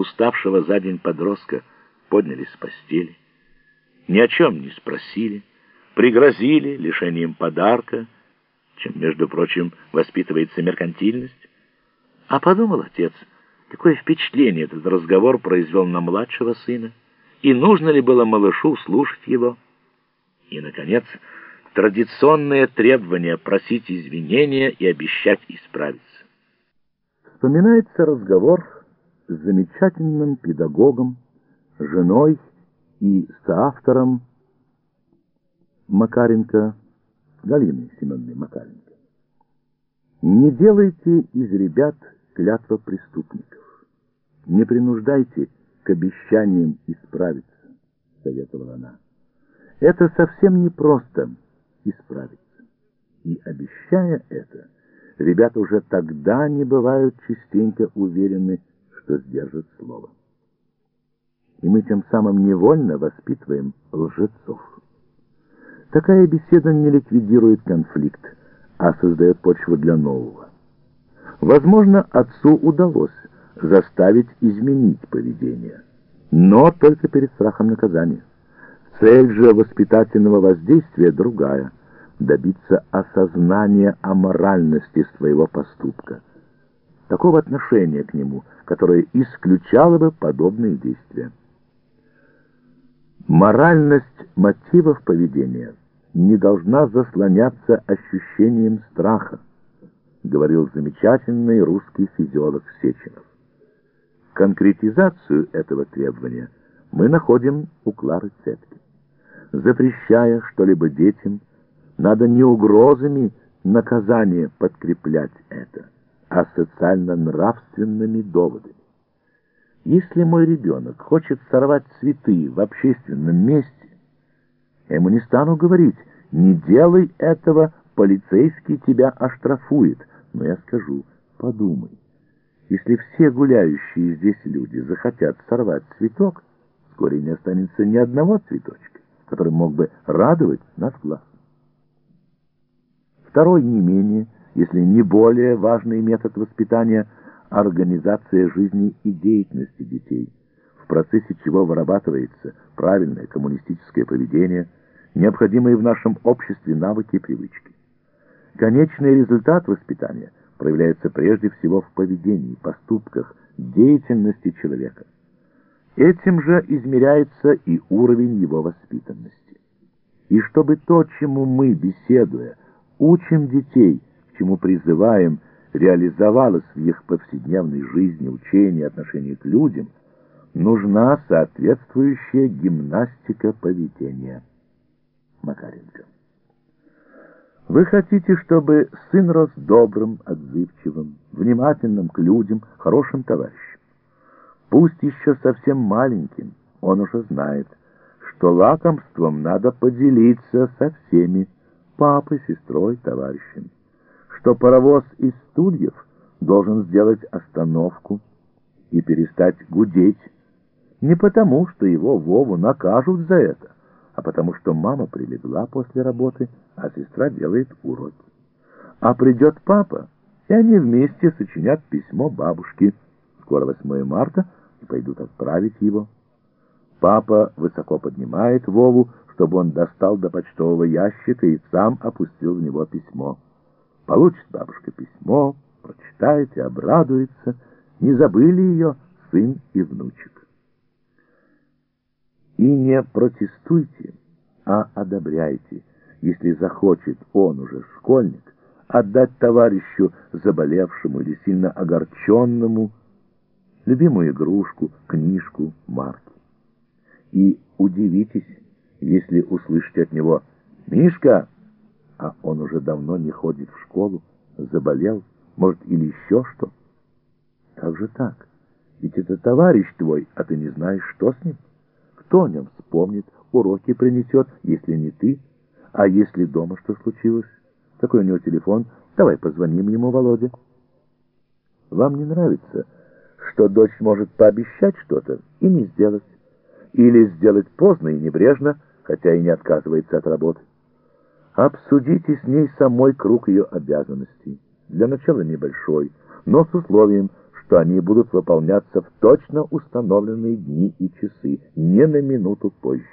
уставшего за день подростка подняли с постели, ни о чем не спросили, пригрозили лишением подарка, чем, между прочим, воспитывается меркантильность. А подумал отец, какое впечатление этот разговор произвел на младшего сына, и нужно ли было малышу слушать его. И, наконец, традиционное требование просить извинения и обещать исправиться. Вспоминается разговор замечательным педагогом, женой и соавтором Макаренко, Галины Семеновны Макаренко. Не делайте из ребят клятва преступников. Не принуждайте к обещаниям исправиться, советовала она. Это совсем непросто исправиться. И обещая это, ребята уже тогда не бывают частенько уверены, что сдержат слово. И мы тем самым невольно воспитываем лжецов. Такая беседа не ликвидирует конфликт, а создает почву для нового. Возможно, отцу удалось заставить изменить поведение, но только перед страхом наказания. Цель же воспитательного воздействия другая – добиться осознания аморальности своего поступка, такого отношения к нему, которое исключало бы подобные действия. Моральность мотивов поведения не должна заслоняться ощущением страха, говорил замечательный русский физиолог Сеченов. Конкретизацию этого требования мы находим у Клары Цетки. Запрещая что-либо детям, надо не угрозами наказания подкреплять это, а социально-нравственными доводами. Если мой ребенок хочет сорвать цветы в общественном месте, я ему не стану говорить, не делай этого, полицейский тебя оштрафует, но я скажу, подумай. Если все гуляющие здесь люди захотят сорвать цветок, вскоре не останется ни одного цветочка который мог бы радовать наш глаз. Второй не менее, если не более важный метод воспитания – организация жизни и деятельности детей, в процессе чего вырабатывается правильное коммунистическое поведение, необходимые в нашем обществе навыки и привычки. Конечный результат воспитания проявляется прежде всего в поведении, поступках, деятельности человека. Этим же измеряется и уровень его воспитанности. И чтобы то, чему мы, беседуя, учим детей, чему призываем, реализовалось в их повседневной жизни, учении, отношении к людям, нужна соответствующая гимнастика поведения. Макаренко. Вы хотите, чтобы сын рос добрым, отзывчивым, внимательным к людям, хорошим товарищем. Пусть еще совсем маленьким, он уже знает, что лакомством надо поделиться со всеми, папой, сестрой, товарищами, что паровоз из стульев должен сделать остановку и перестать гудеть, не потому, что его Вову накажут за это, а потому что мама прилегла после работы, а сестра делает уроки. А придет папа, и они вместе сочинят письмо бабушке. Скоро 8 марта — и пойдут отправить его. Папа высоко поднимает Вову, чтобы он достал до почтового ящика и сам опустил в него письмо. Получит бабушка письмо, прочитает и обрадуется. Не забыли ее сын и внучек. И не протестуйте, а одобряйте, если захочет он уже школьник, отдать товарищу заболевшему или сильно огорченному любимую игрушку, книжку, марки. И удивитесь, если услышите от него «Мишка!» А он уже давно не ходит в школу, заболел, может, или еще что. Как же так? Ведь это товарищ твой, а ты не знаешь, что с ним. Кто о нем вспомнит, уроки принесет, если не ты? А если дома что случилось? Какой у него телефон? Давай позвоним ему, Володя. Вам не нравится что дочь может пообещать что-то и не сделать, или сделать поздно и небрежно, хотя и не отказывается от работы. Обсудите с ней самой круг ее обязанностей, для начала небольшой, но с условием, что они будут выполняться в точно установленные дни и часы, не на минуту позже.